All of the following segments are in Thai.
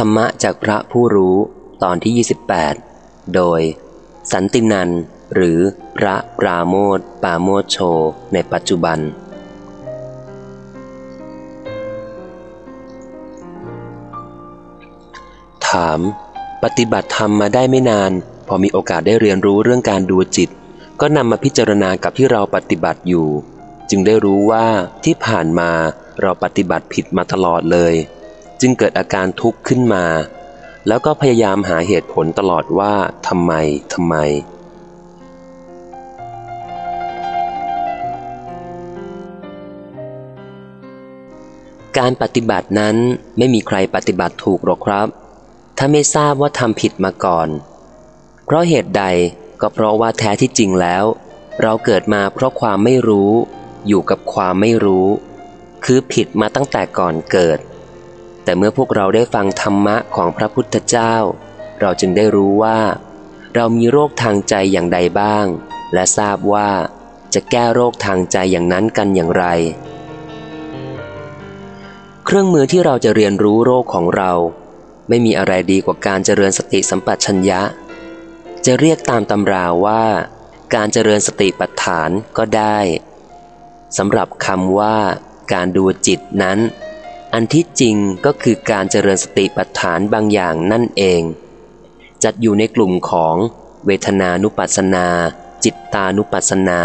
ธรรมะจากพระผู้รู้ตอนที่ 28 โดย สันตินันหรือพระปราโมทปาโมทโช ในปัจจุบัน ถาม ปฏิบัติธรรมมาได้ไม่นาน พอมีโอกาสได้เรียนรู้เรื่องการดูจิต ก็นำมาพิจารณากับที่เราปฏิบัติอยู่ จึงได้รู้ว่าที่ผ่านมาเราปฏิบัติผิดมาตลอดเลย จึงเกิดอาการทุกข์ขึ้นมา แล้วก็พยายามหาเหตุผลตลอดว่าทำไมทำไม การปฏิบัตินั้นไม่มีใครปฏิบัติถูกหรอกครับ ถ้าไม่ทราบว่าทำผิดมาก่อน เพราะเหตุใดก็เพราะว่าแท้ที่จริงแล้ว เราเกิดมาเพราะความไม่รู้ อยู่กับความไม่รู้ คือผิดมาตั้งแต่ก่อนเกิด แต่เมื่อพวกเราได้ฟังธรรมะของพระพุทธเจ้า เราจึงได้รู้ว่า เรามีโรคทางใจอย่างใดบ้าง และทราบว่าจะแก้โรคทางใจอย่างนั้นกันอย่างไร เครื่องมือที่เราจะเรียนรู้โรคของเรา ไม่มีอะไรดีกว่าการเจริญสติสัมปชัญญะ จะเรียกตามตำราว่า การเจริญสติปัฏฐานก็ได้สำหรับคำว่า การดูจิตนั้น อันที่จริงก็คือการเจริญสติปัฏฐานบางอย่างนั่นเอง จัดอยู่ในกลุ่มของเวทนานุปัสสนา จิตตานุปัสสนา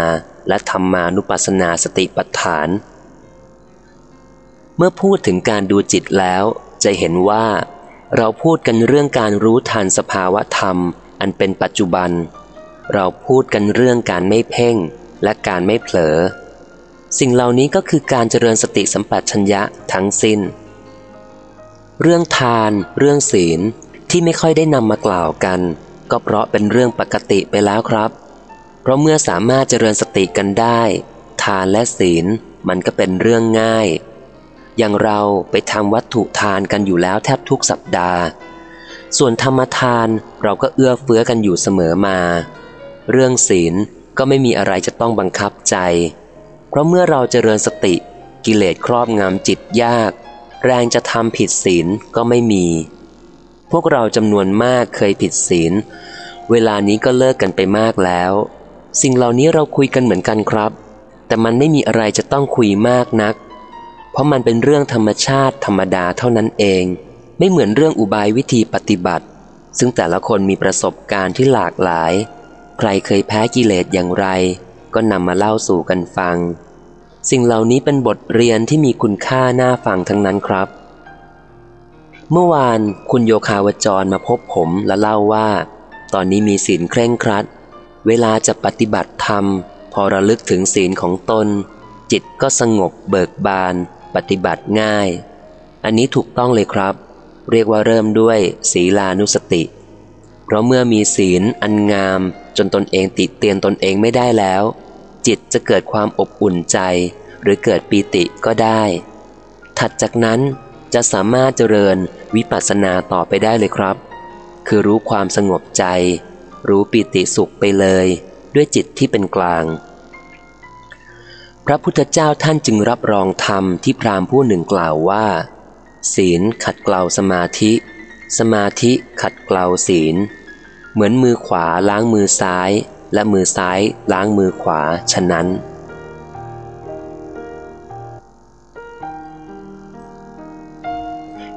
และธรรมานุปัสสนาสติปัฏฐาน เมื่อพูดถึงการดูจิตแล้ว จะเห็นว่า เราพูดกันเรื่องการรู้ทันสภาวะธรรม อันเป็นปัจจุบัน เราพูดกันเรื่องการไม่เพ่งและการไม่เผลอ สิ่งเหล่านี้ก็คือการเจริญสติสัมปชัญญะทั้งสิน้น เรื่องทาน เรื่องศีลที่ไม่ค่อยได้นำมากล่าวกัน ก็เพราะเป็นเรื่องปกติไปแล้วครับ เพราะเมื่อสามารถเจริญสติกันได้ ทานและศีลมันก็เป็นเรื่องง่าย อย่างเราไปทำวัตถุทานกันอยู่แล้วแทบทุกสัปดาห์ ส่วนธรรมทานเราก็เอื้อเฟื้อกันอยู่เสมอมา เรื่องศีลก็ไม่มีอะไรจะต้องบังคับใจ เพราะเมื่อเราเจริญสติกิเลสครอบงำจิตยาก แรงจะทำผิดศีลก็ไม่มี พวกเราจำนวนมากเคยผิดศีล เวลานี้ก็เลิกกันไปมากแล้ว สิ่งเหล่านี้เราคุยกันเหมือนกันครับ แต่มันไม่มีอะไรจะต้องคุยมากนัก เพราะมันเป็นเรื่องธรรมชาติธรรมดาเท่านั้นเอง ไม่เหมือนเรื่องอุบายวิธีปฏิบัติ ซึ่งแต่ละคนมีประสบการณ์ที่หลากหลาย ใครเคยแพ้กิเลสอย่างไร ก็นำมาเล่าสู่กันฟัง สิ่งเหล่านี้เป็นบทเรียนที่มีคุณค่าน่าฟังทั้งนั้นครับ เมื่อวานคุณโยคาวจรมาพบผมและเล่าว่า ตอนนี้มีศีลเคร่งครัด เวลาจะปฏิบัติธรรม พอระลึกถึงศีลของตน จิตก็สงบเบิกบาน ปฏิบัติง่าย อันนี้ถูกต้องเลยครับ เรียกว่าเริ่มด้วยศีลานุสติ เพราะเมื่อมีศีลอันงาม นตนเองติดเตียนตนเองไม่ได้แล้ว จิตจะเกิดความอบอุ่นใจ หรือเกิดปีติก็ได้ ถัดจากนั้นจะสามารถเจริญวิปัสสนาต่อไปได้เลยครับ คือรู้ความสงบใจ รู้ปิติสุขไปเลย ด้วยจิตที่เป็นกลาง พระพุทธเจ้าท่านจึงรับรองธรรมที่พราหมณ์ผู้หนึ่งกล่าวว่า ศีลขัดเกลาสมาธิ สมาธิขัดเกลาศีล เหมือนมือขวาล้างมือซ้าย และมือซ้ายล้างมือขวาฉะนั้น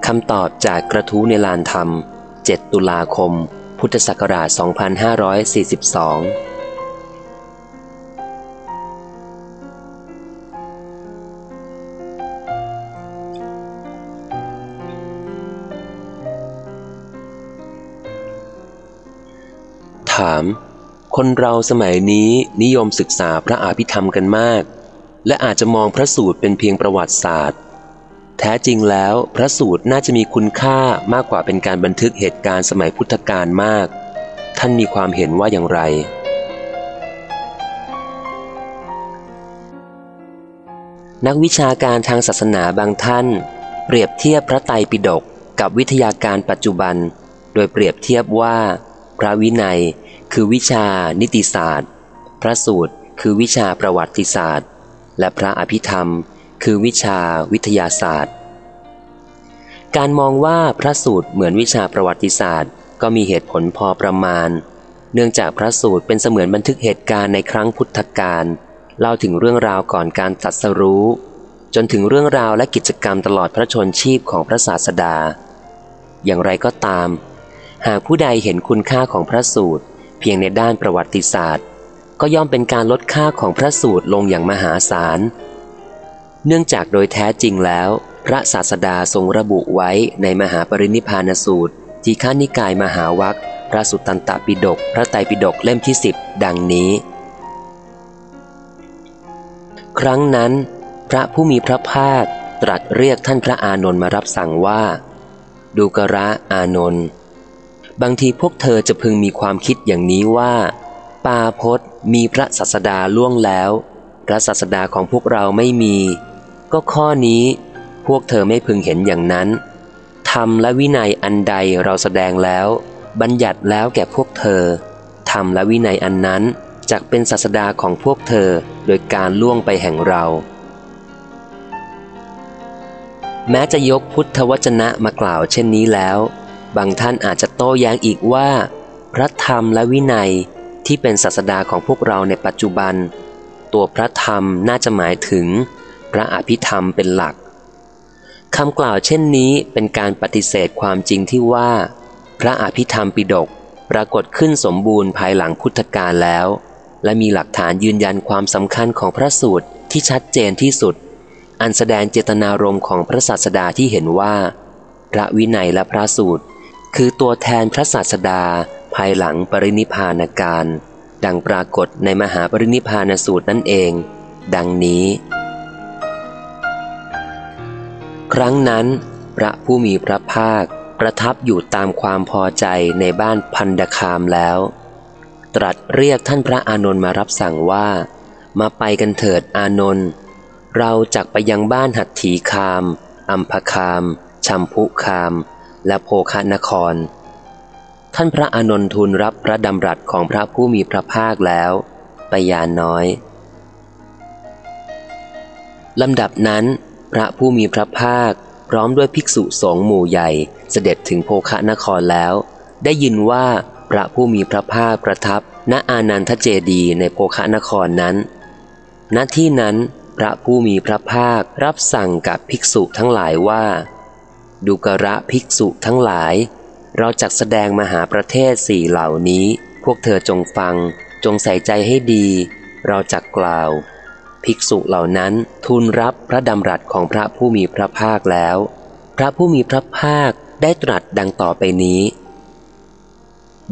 คำตอบจากกระทู้ในลานธรรม 7 ตุลาคม พุทธศักราช 2542าม คนเราสมัยนี้นิยมศึกษาพระอาภิธรรมกันมาก และอาจจะมองพระสูตรเป็นเพียงประวัติศาสตร์ แท้จริงแล้วพระสูตรน่าจะมีคุณค่ามากกว่าเป็นการบันทึกเหตุการณ์สมัยพุทธกาลมาก ท่านมีความเห็นว่าอย่างไรนักวิชาการทางศาสนาบางท่าน เปรียบเทียบพระไตรปิฎกกับวิทยาการปัจจุบัน โดยเปรียบเทียบว่า พระวินัย คือวิชานิติศาสตร์ พระสูตร คือวิชาประวัติศาสตร์ และพระอภิธรรม คือวิชาวิทยาศาสตร์ การมองว่าพระสูตรเหมือนวิชาประวัติศาสตร์ ก็มีเหตุผลพอประมาณ เนื่องจากพระสูตรเป็นเสมือนบันทึกเหตุการณ์ในครั้งพุทธกาลเล่าถึงเรื่องราวก่อนการตัดสรู้ จนถึงเรื่องราวและกิจกรรมตลอดพระชนชีพของพระศาสดา อย่างไรก็ตาม หากผู้ใดเห็นคุณค่าของพระสูตร พียงในด้านประวัติศาสตร์ ก็ย่อมเป็นการลดค่าของพระสูตรลงอย่างมหาศาล เนื่องจากโดยแท้จริงแล้ว พระศาสดาทรงระบุไว้ในมหาปรินิพานสูตร ที่ข้านิกายมหาวัคพระสุตตันตปิฎกพระไตรปิฎกเล่มที่สิบดังนี้ ครั้งนั้น พระผู้มีพระภาคตรัสเรียกท่านพระอานนท์มารับสั่งว่า ดูกระอานนท์ บางทีพวกเธอจะพึงมีความคิดอย่างนี้ว่า ปาพศมีพระศาสดาล่วงแล้ว พระศาสดาของพวกเราไม่มี ก็ข้อนี้พวกเธอไม่พึงเห็นอย่างนั้นธรรมและวินัยอันใดเราแสดงแล้ว บัญญัติแล้วแก่พวกเธอธรรมและวินัยอันนั้นจักเป็นศาสดาของพวกเธอโดยการล่วงไปแห่งเรา แม้จะยกพุทธวจนะมากล่าวเช่นนี้แล้ว บางท่านอาจจะโต้แย้งอีกว่า พระธรรมและวินัยที่เป็นศาสดาของพวกเราในปัจจุบัน ตัวพระธรรมน่าจะหมายถึง พระอภิธรรมเป็นหลักคำกล่าวเช่นนี้เป็นการปฏิเสธความจริงที่ว่า พระอภิธรรมปิฎกปรากฏขึ้นสมบูรณ์ภายหลังพุทธกาลแล้ว และมีหลักฐานยืนยันความสำคัญของพระสูตรที่ชัดเจนที่สุด อันแสดงเจตนารมณ์ของพระศาสดาที่เห็นว่า พระวินัยและพระสูตร คือตัวแทนพระศาสดา ภายหลังปรินิพานการ ดังปรากฏในมหาปรินิพานสูตรนั่นเอง ดังนี้ ครั้งนั้น พระผู้มีพระภาคประทับอยู่ตามความพอใจในบ้านพันดคามแล้ว ตรัสเรียกท่านพระอานนท์มารับสั่งว่า มาไปกันเถิดอานนท์เราจักไปยังบ้านหัตถีคามอัมพคามชัมพุคาม และโภคนคร ท่านพระอานนทูลรับพระดำรัสของพระผู้มีพระภาคแล้ว ไปยานน้อยลำดับนั้น พระผู้มีพระภาค พร้อมด้วยภิกษุสงฆ์หมู่ใหญ่เสด็จถึงโภคนครแล้ว ได้ยินว่าพระผู้มีพระภาคประทับ ณอานันทเจดีในโภคนครนั้น ณที่นั้น พระผู้มีพระภาครับสั่งกับภิกษุทั้งหลายว่า ดูกระภิกษุทั้งหลาย เราจักแสดงมหาประเทศสี่เหล่านี้ พวกเธอจงฟัง จงใส่ใจให้ดี เราจักกล่าว ภิกษุเหล่านั้นทูลรับพระดำรัสของพระผู้มีพระภาคแล้ว พระผู้มีพระภาคได้ตรัสดังต่อไปนี้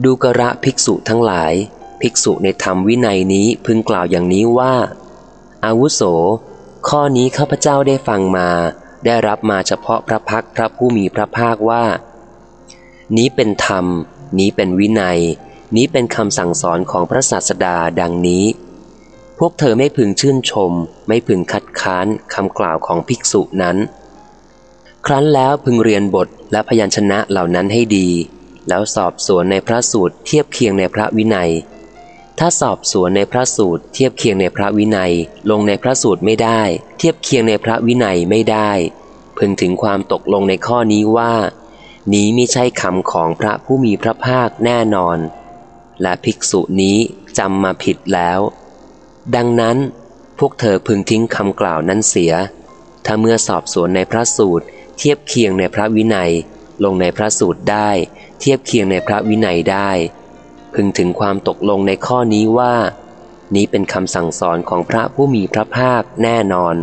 ดูกระภิกษุทั้งหลาย ภิกษุในธรรมวินัยนี้พึงกล่าวอย่างนี้ว่า อาวุโส ข้อนี้ข้าพเจ้าได้ฟังมา ได้รับมาเฉพาะพระพักพระผู้มีพระภาคว่า นี้เป็นธรรม นี้เป็นวินัย นี้เป็นคำสั่งสอนของพระศาสดาดังนี้ พวกเธอไม่พึงชื่นชม ไม่พึงคัดค้านคำกล่าวของภิกษุนั้น ครั้นแล้วพึงเรียนบทและพยัญชนะเหล่านั้นให้ดี แล้วสอบสวนในพระสูตรเทียบเคียงในพระวินัย ถ้าสอบสวนในพระสูตร เทียบเคียงในพระวินัย ลงในพระสูตรไม่ได้ เทียบเคียงในพระวินัยไม่ได้ พึงถึงความตกลงในข้อนี้ว่า นี้ไม่ใช่คำของพระผู้มีพระภาคแน่นอน และภิกษุนี้จำมาผิดแล้ว ดังนั้น พวกเธอพึงทิ้งคำกล่าวนั้นเสีย ถ้าเมื่อสอบสวนในพระสูตร เทียบเคียงในพระวินัย ลงในพระสูตรได้ เทียบเคียงในพระวินัยได้ พึงถึงความตกลงในข้อนี้ว่า นี้เป็นคำสั่งสอนของพระผู้มีพระภาคแน่นอน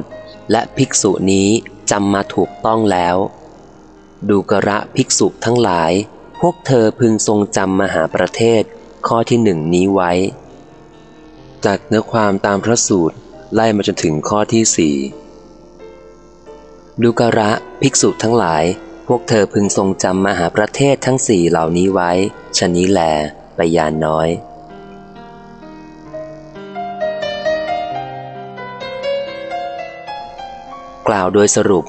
และภิกษุนี้จำมาถูกต้องแล้ว ดูกระภิกษุทั้งหลาย พวกเธอพึงทรงจำมหาประเทศ ข้อที่หนึ่งนี้ไว้ จากเนื้อความตามพระสูตรไล่มาจนถึงข้อที่สี่ดูกระภิกษุทั้งหลาย พวกเธอพึงทรงจำมหาประเทศทั้งสี่เหล่านี้ไว้ชนี้แลไปยานน้อยกล่าวโดยสรุป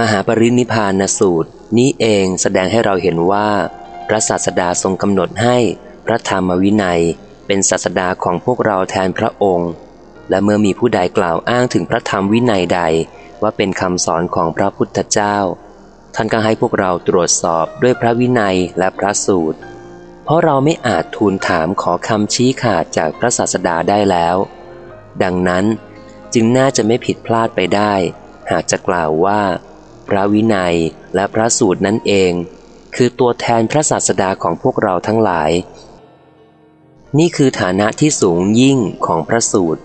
มหาปรินิพานสูตร นี้เองแสดงให้เราเห็นว่า พระศาสดาทรงกำหนดให้พระธรรมวินัยเป็นศาสดาของพวกเราแทนพระองค์ และเมื่อมีผู้ใดกล่าวอ้างถึงพระธรรมวินัยใดว่าเป็นคำสอนของพระพุทธเจ้า ท่านก็ให้พวกเราตรวจสอบด้วยพระวินัยและพระสูตร ราะเราไม่อาจทูลถามขอคำชี้ขาดจากพระศาสดาได้แล้ว ดังนั้นจึงน่าจะไม่ผิดพลาดไปได้ หากจะกล่าวว่า พระวินัยและพระสูตรนั่นเอง คือตัวแทนพระศาสดาของพวกเราทั้งหลาย นี่คือฐานะที่สูงยิ่งของพระสูตร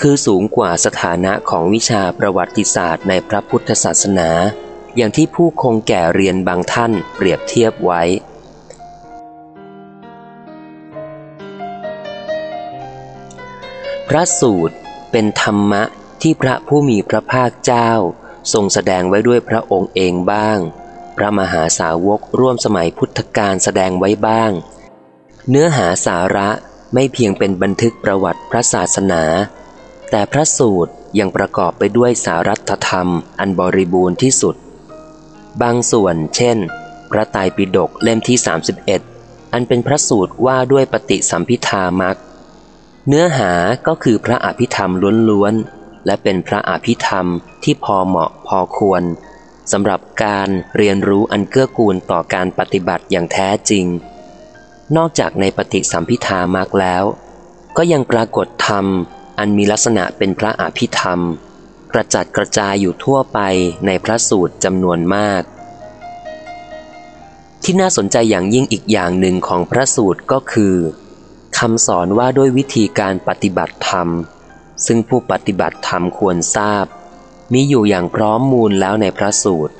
คือสูงกว่าสถานะของวิชาประวัติศาสตร์ในพระพุทธศาสนา อย่างที่ผู้คงแก่เรียนบางท่านเปรียบเทียบไว้ พระสูตรเป็นธรรมะที่พระผู้มีพระภาคเจ้า ทรงแสดงไว้ด้วยพระองค์เองบ้าง พระมหาสาวกร่วมสมัยพุทธกาลแสดงไว้บ้าง เนื้อหาสาระไม่เพียงเป็นบันทึกประวัติพระศาสนา แต่พระสูตรยังประกอบไปด้วยสารัตธรรมอันบริบูรณ์ที่สุด บางส่วนเช่น พระไตรปิฎกเล่มที่ 31 อันเป็นพระสูตรว่าด้วยปฏิสัมพิธามัก เนื้อหาก็คือพระอภิธรรมล้วนๆ และเป็นพระอภิธรรมที่พอเหมาะพอควรสำหรับการเรียนรู้อันเกื้อกูลต่อการปฏิบัติอย่างแท้จริง นอกจากในปฏิสัมพิธามากแล้ว ก็ยังปรากฏธรรม อันมีลักษณะเป็นพระอภิธรรม กระจัดกระจายอยู่ทั่วไปในพระสูตรจำนวนมาก ที่น่าสนใจอย่างยิ่งอีกอย่างหนึ่งของพระสูตรก็คือ คำสอนว่าด้วยวิธีการปฏิบัติธรรม ซึ่งผู้ปฏิบัติธรรมควรทราบ มีอยู่อย่างพร้อมมูลแล้วในพระสูตร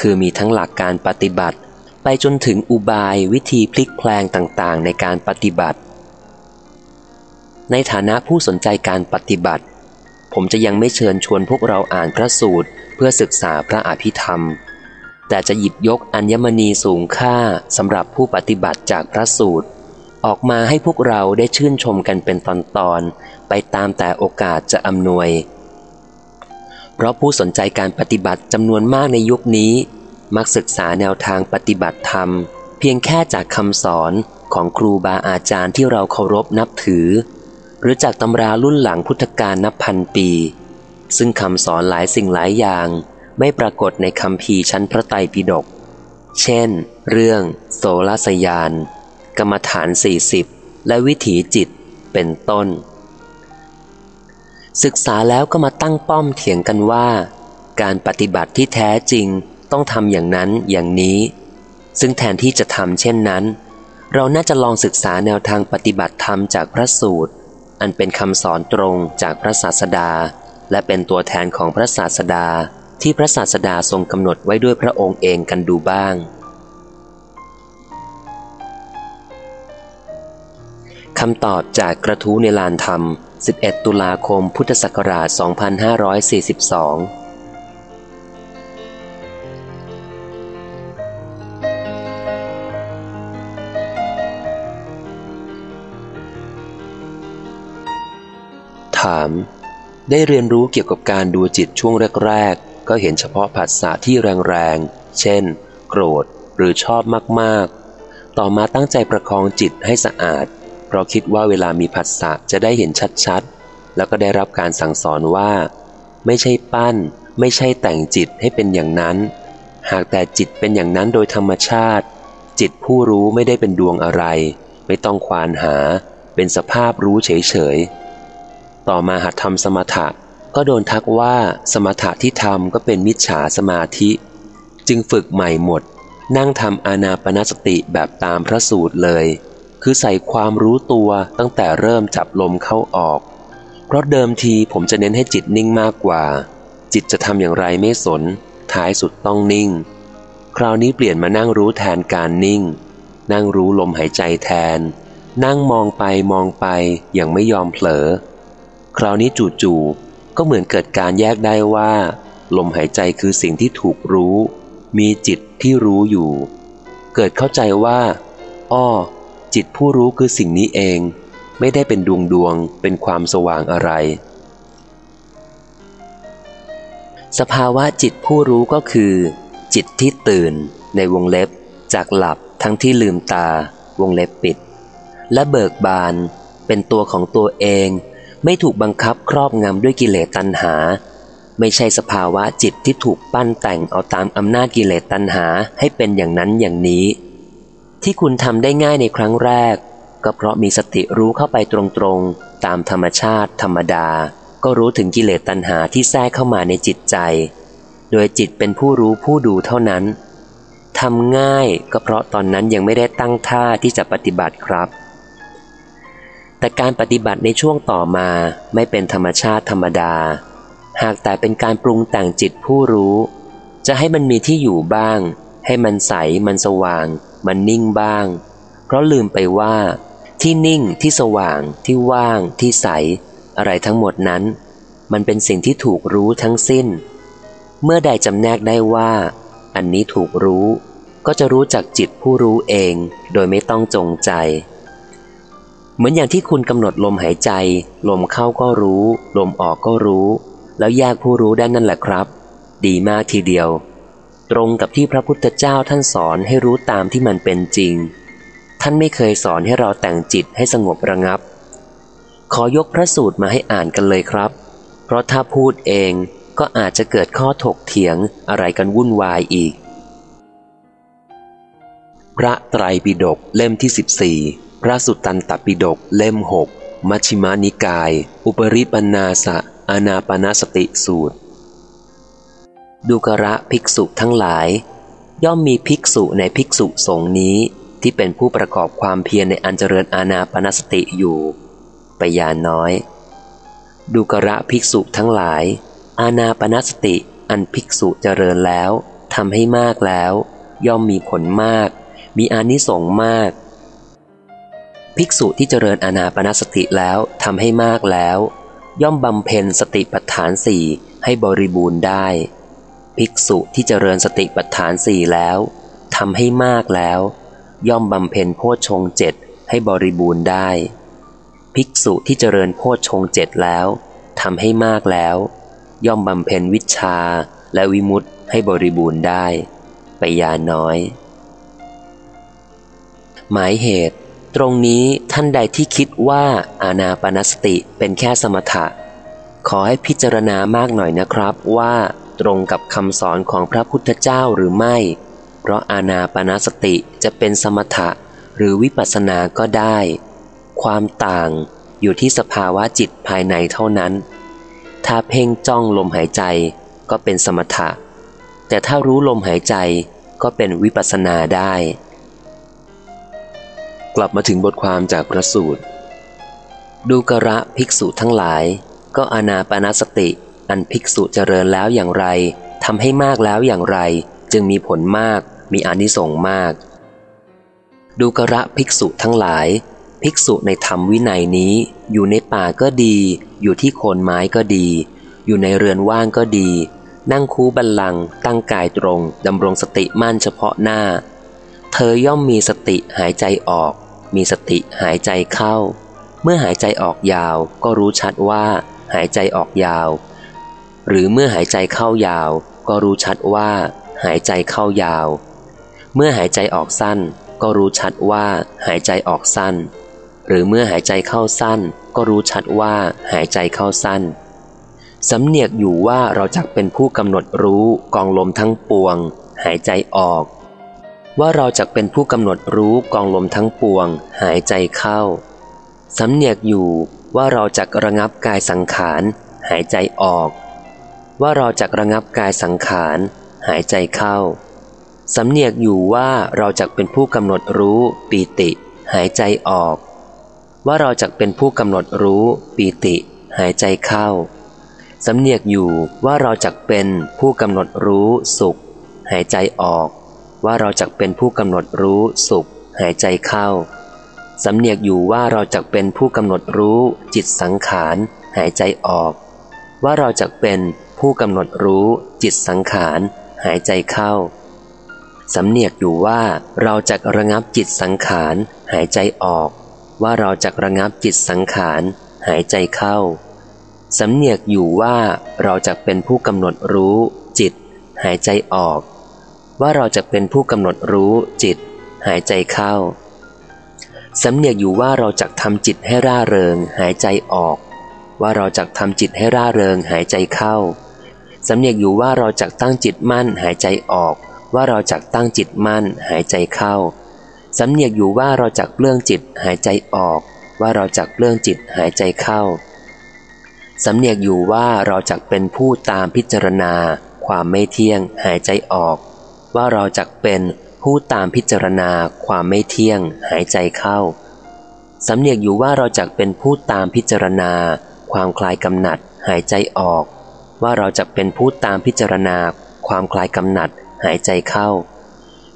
คือมีทั้งหลักการปฏิบัติ ไปจนถึงอุบายวิธีพลิกแพลงต่างๆ ในการปฏิบัติ ในฐานะผู้สนใจการปฏิบัติ ผมจะยังไม่เชิญชวนพวกเราอ่านพระสูตร เพื่อศึกษาพระอภิธรรม แต่จะหยิบยกอัญมณีสูงค่าสำหรับผู้ปฏิบัติจากพระสูตร ออกมาให้พวกเราได้ชื่นชมกันเป็นตอนๆไปตามแต่โอกาสจะอำนวย เพราะผู้สนใจการปฏิบัติจำนวนมากในยุคนี้ มักศึกษาแนวทางปฏิบัติธรรม เพียงแค่จากคำสอนของครูบาอาจารย์ที่เราเคารพนับถือ หรือจากตำรารุ่นหลังพุทธกาลนับพันปี ซึ่งคำสอนหลายสิ่งหลายอย่างไม่ปรากฏในคำพีชั้นพระไตรปิฎกเช่น เรื่อง โสลสยาน กรรมฐาน 40 และวิถีจิตเป็นต้น ศึกษาแล้วก็มาตั้งป้อมเถียงกันว่า การปฏิบัติที่แท้จริงต้องทำอย่างนั้นอย่างนี้ ซึ่งแทนที่จะทำเช่นนั้น เราน่าจะลองศึกษาแนวทางปฏิบัติธรรมจากพระสูตร อันเป็นคำสอนตรงจากพระศาสดา และเป็นตัวแทนของพระศาสดาที่พระศาสดาทรงกำหนดไว้ด้วยพระองค์เองกันดูบ้าง คำตอบจากกระทู้ในลานธรรม 11 ตุลาคม พุทธศักราช 2542ถาม ได้เรียนรู้เกี่ยวกับการดูจิตช่วงแรก ๆ ก็เห็นเฉพาะผัสสะที่แรงๆ เช่น โกรธหรือชอบมากๆ ต่อมาตั้งใจประคองจิตให้สะอาด เพราะคิดว่าเวลามีผัสสะจะได้เห็นชัดๆ แล้วก็ได้รับการสั่งสอนว่า ไม่ใช่ปั้น ไม่ใช่แต่งจิตให้เป็นอย่างนั้น หากแต่จิตเป็นอย่างนั้นโดยธรรมชาติ จิตผู้รู้ไม่ได้เป็นดวงอะไร ไม่ต้องควานหา เป็นสภาพรู้เฉยๆ ต่อมาหัดทำสมถะ ก็โดนทักว่าสมถะที่ทำก็เป็นมิจฉาสมาธิ จึงฝึกใหม่หมด นั่งทำอานาปนสติแบบตามพระสูตรเลย คือใส่ความรู้ตัวตั้งแต่เริ่มจับลมเข้าออก เพราะเดิมทีผมจะเน้นให้จิตนิ่งมากกว่า จิตจะทำอย่างไรไม่สน ท้ายสุดต้องนิ่ง คราวนี้เปลี่ยนมานั่งรู้แทนการนิ่ง นั่งรู้ลมหายใจแทน นั่งมองไปมองไปอย่างไม่ยอมเผลอ คราวนี้จู่ๆก็เหมือนเกิดการแยกได้ว่า ลมหายใจคือสิ่งที่ถูกรู้ มีจิตที่รู้อยู่ เกิดเข้าใจว่าอ้อ จิตผู้รู้คือสิ่งนี้เอง ไม่ได้เป็นดวงดวงเป็นความสว่างอะไร สภาวะจิตผู้รู้ก็คือ จิตที่ตื่น ในวงเล็บ จากหลับทั้งที่ลืมตา วงเล็บปิด และเบิกบานเป็นตัวของตัวเอง ไม่ถูกบังคับครอบงำด้วยกิเลสตัณหา ไม่ใช่สภาวะจิตที่ถูกปั้นแต่งเอาตามอำนาจกิเลสตัณหาให้เป็นอย่างนั้นอย่างนี้ ที่คุณทำได้ง่ายในครั้งแรก ก็เพราะมีสติรู้เข้าไปตรงๆ ตามธรรมชาติ ธรรมดา ก็รู้ถึงกิเลสตัณหาที่แทรกเข้ามาในจิตใจ โดยจิตเป็นผู้รู้ผู้ดูเท่านั้นทำง่ายก็เพราะตอนนั้นยังไม่ได้ตั้งท่าที่จะปฏิบัติครับ แต่การปฏิบัติในช่วงต่อมาไม่เป็นธรรมชาติธรรมดา หากแต่เป็นการปรุงแต่งจิตผู้รู้ จะให้มันมีที่อยู่บ้าง ให้มันใสมันสว่าง มันนิ่งบ้าง เพราะลืมไปว่า ที่นิ่งที่สว่าง ที่ว่าง ที่ใส อะไรทั้งหมดนั้น มันเป็นสิ่งที่ถูกรู้ทั้งสิ้น เมื่อใดจำแนกได้ว่า อันนี้ถูกรู้ ก็จะรู้จักจิตผู้รู้เอง โดยไม่ต้องจงใจ เหมือนอย่างที่คุณกำหนดลมหายใจ ลมเข้าก็รู้ ลมออกก็รู้ แล้วแยกผู้รู้ได้นั่นแหละครับ ดีมากทีเดียว ตรงกับที่พระพุทธเจ้าท่านสอนให้รู้ตามที่มันเป็นจริง ท่านไม่เคยสอนให้เราแต่งจิตให้สงบระงับ ขอยกพระสูตรมาให้อ่านกันเลยครับ เพราะถ้าพูดเองก็อาจจะเกิดข้อถกเถียงอะไรกันวุ่นวายอีก พระไตรปิฎกเล่มที่ 14 พระสุตตันตปิฎกเล่ม 6 มัชฌิมานิกาย อุปริปันนาสะอนาปนาสติสูตร ดูกระภิกษุทั้งหลาย ย่อมมีภิกษุในภิกษุสงฆ์นี้ที่เป็นผู้ประกอบความเพียรในอันเจริญอานาปนาสติอยู่ ไปยาน้อย ดูกระภิกษุทั้งหลาย อานาปนาสติอันภิกษุเจริญแล้วทำให้มากแล้ว ย่อมมีผลมาก มีอานิสงส์มาก ภิกษุที่เจริญอานาปนาสติแล้วทำให้มากแล้ว ย่อมบำเพ็ญสติปัฏฐานสี่ให้บริบูรณ์ได้ ภิกษุที่เจริญสติปัฏฐานสี่แล้วทำให้มากแล้ว ย่อมบำเพ็ญโพชฌงเจ็ดให้บริบูรณ์ได้ ภิกษุที่เจริญโพชฌงเจ็ดแล้วทำให้มากแล้ว ย่อมบำเพ็ญวิชาและวิมุตต์ให้บริบูรณ์ได้ ไปยาน้อย หมายเหตุ ตรงนี้ท่านใดที่คิดว่าอาณาปณสติเป็นแค่สมถะ ขอให้พิจารณามากหน่อยนะครับว่า ตรงกับคำสอนของพระพุทธเจ้าหรือไม่ เพราะอาณาปณสติจะเป็นสมถะหรือวิปัสสนาก็ได้ ความต่างอยู่ที่สภาวะจิตภายในเท่านั้น ถ้าเพ่งจ้องลมหายใจก็เป็นสมถะ แต่ถ้ารู้ลมหายใจก็เป็นวิปัสสนาได้ กลับมาถึงบทความจากพระสูตร ดูกระภิกษุทั้งหลาย ก็อนาปนาสติ อันภิกษุเจริญแล้วอย่างไรทำให้มากแล้วอย่างไร จึงมีผลมาก มีอนิสงส์มาก ดูกระภิกษุทั้งหลาย ภิกษุในธรรมวินัยนี้ อยู่ในป่าก็ดี อยู่ที่โคนไม้ก็ดี อยู่ในเรือนว่างก็ดี นั่งคูบัลลัง ตั้งกายตรงดำรงสติมั่นเฉพาะหน้า เธอย่อมมีสติหายใจออก มีสติหายใจเข้า เมื่อหายใจออกยาวก็รู้ชัดว่า หายใจออกยาว หรือเมื่อหายใจเข้ายาว ก็รู้ชัดว่า หายใจเข้ายาว เมื่อหายใจออกสั้น ก็รู้ชัดว่า หายใจออกสั้น หรือเมื่อหายใจเข้าสั้น ก็รู้ชัดว่า หายใจเข้าสั้นสำเนียกอยู่ว่าเราจักเป็นผู้กำหนดรู้กองลมทั้งปวง หายใจออก ว่าเราจะเป็นผู้กำหนดรู้กองลมทั้งปวง หายใจเข้าสำเนียกอยู่ว่าเราจะระงับกายสังขาร หายใจออก ว่าเราจะระงับกายสังขาร หายใจเข้า สำเนียกอยู่ว่าเราจะเป็นผู้กำหนดรู้ปีติ หายใจออก ว่าเราจะเป็นผู้กำหนดรู้ปีติ หายใจเข้า สำเนียกอยู่ว่าเราจะเป็นผู้กำหนดรู้สุข หายใจออก ว่าเราจะเป็นผู้กำหนดรู้สุข หายใจเข้า สำเนียกอยู่ว่าเราจะเป็นผู้กำหนดรู้จิตสังขาร หายใจออกว่าเราจะเป็น ผู้กำหนดรู้จิตสังขาร หายใจเข้า สำเนียกอยู่ว่าเราจะระงับจิตสังขาร หายใจออก ว่าเราจะระงับจิตสังขาร หายใจเข้า สำเนียกอยู่ว่าเราจะเป็นผู้กำหนดรู้ จิต หายใจออก ว่าเราจะเป็นผู้กำหนดรู้จิต หายใจเข้าสำเนียกอยู่ว่าเราจะทำจิตให้ร่าเริง หายใจออก ว่าเราจะทำจิตให้ร่าเริงหายใจเข้า สำเนียกอยู่ว่าเราจักตั้งจิตมั่นหายใจออก ว่าเราจักตั้งจิตมั่นหายใจเข้า สำเนียกอยู่ว่าเราจักเปลื้องจิตหายใจออก ว่าเราจักเปลื้องจิตหายใจเข้า สำเนียกอยู่ว่าเราจักเป็นผู้ตามพิจารณา ความไม่เที่ยงหายใจออก ว่าเราจักเป็นผู้ตามพิจารณาความไม่เที่ยงหายใจเข้า สำเนียกอยู่ว่าเราจักเป็นผู้ตามพิจารณา ความคลายกำหนัดหายใจออก ว่าเราจะเป็นผู้ตามพิจารณา ความคลายกำหนัด หายใจเข้า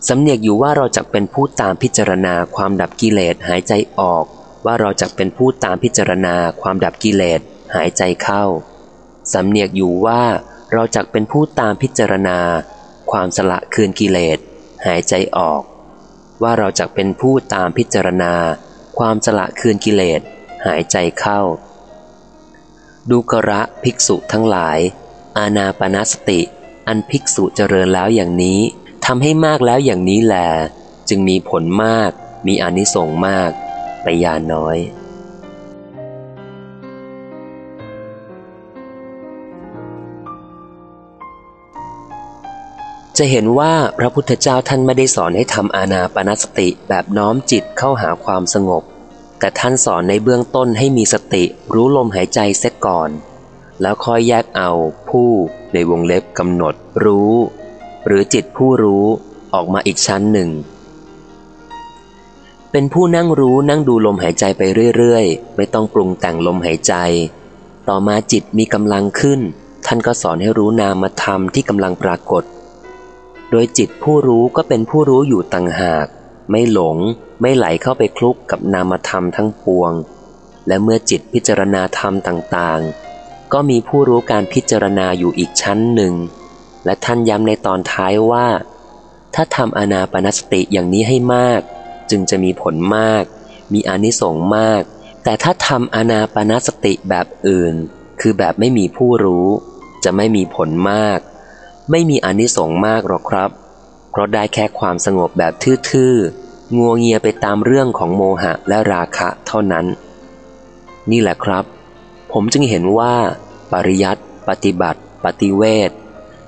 สำเนียกอยู่ว่าเราจะเป็นผู้ตามพิจารณา ความดับกิเลสหายใจออก ว่าเราจะเป็นผู้ตามพิจารณา ความดับกิเลสหายใจเข้า สำเนียกอยู่ว่าเราจะเป็นผู้ตามพิจารณา ความสละคืนกิเลสหายใจออก ว่าเราจะเป็นผู้ตามพิจารณา ความสละคืนกิเลสหายใจเข้า ดูกระภิกษุทั้งหลาย อาณาปณสติ อันภิกษุเจริญแล้วอย่างนี้ทำให้มากแล้วอย่างนี้แล จึงมีผลมาก มีอนิสงส์มากไปยาน้อย จะเห็นว่าพระพุทธเจ้าท่านไม่ได้สอนให้ทำอาณาปณสติแบบน้อมจิตเข้าหาความสงบ แต่ท่านสอนในเบื้องต้นให้มีสติรู้ลมหายใจเสียก่อน แล้วค่อยแยกเอาผู้ในวงเล็บกำหนดรู้ หรือจิตผู้รู้ออกมาอีกชั้นหนึ่ง เป็นผู้นั่งรู้นั่งดูลมหายใจไปเรื่อยๆ ไม่ต้องปรุงแต่งลมหายใจ ต่อมาจิตมีกำลังขึ้น ท่านก็สอนให้รู้นามธรรมที่กำลังปรากฏ โดยจิตผู้รู้ก็เป็นผู้รู้อยู่ต่างหาก ไม่หลง ไม่ไหลเข้าไปคลุกกับนามธรรมทั้งปวง และเมื่อจิตพิจารณาธรรมต่างๆ ก็มีผู้รู้การพิจารณาอยู่อีกชั้นหนึ่ง และท่านย้ำในตอนท้ายว่า ถ้าทำอนาปนสติอย่างนี้ให้มาก จึงจะมีผลมาก มีอนิสงส์มาก แต่ถ้าทำอนาปนสติแบบอื่น คือแบบไม่มีผู้รู้ จะไม่มีผลมาก ไม่มีอนิสงส์มากหรอกครับ เพราะได้แค่ความสงบแบบทื่อๆงัวเงียไปตามเรื่องของโมหะและราคะเท่านั้น นี่แหละครับ ผมจึงเห็นว่า ปริยัติปฏิบัติ ปฏิเวท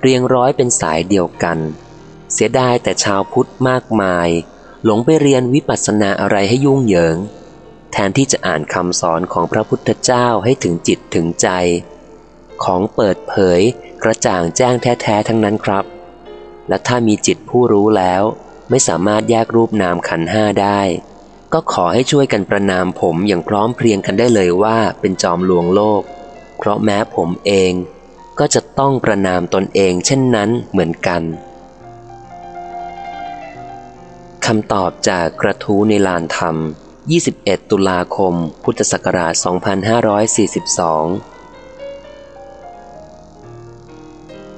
เรียงร้อยเป็นสายเดียวกัน เสียดายแต่ชาวพุทธมากมาย หลงไปเรียนวิปัสสนาอะไรให้ยุ่งเหยิง แทนที่จะอ่านคำสอนของพระพุทธเจ้าให้ถึงจิตถึงใจ ของเปิดเผยกระจ่างแจ้งแท้ ๆ ทั้งนั้นครับ และถ้ามีจิตผู้รู้แล้ว ไม่สามารถแยกรูปนามขันห้าได้ ก็ขอให้ช่วยกันประนามผมอย่างพร้อมเพรียงกันได้เลยว่าเป็นจอมลวงโลก เพราะแม้ผมเองก็จะต้องประนามตนเองเช่นนั้นเหมือนกันคำตอบจากกระทู้ในลานธรรม 21 ตุลาคม พุทธศักราช 2542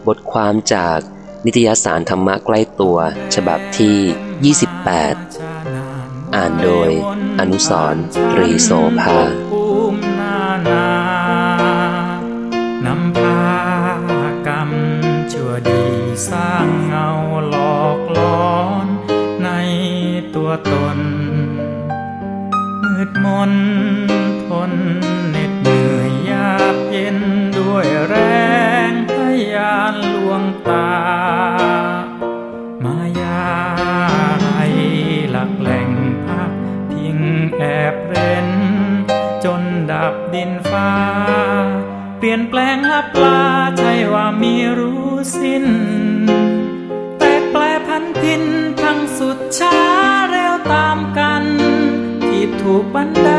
บทความจาก นิตยสารธรรมะใกล้ตัว ฉบับที่ 28 อ่านโดย อนุสรตรีโสภานำพากรรมชั่วดีสร้างเงาหลอกลอนในตัวตน มืดมนทนเหน็ดเหนื่อยยาบเย็นด้วยแรงพยานลวงตา เปลี่ยนแปลงลับลาใช่ว่ามีรู้สิ้น แต่แปลพันพินทั้งสุดช้าเร็วตามกัน ที่ถูกบันดา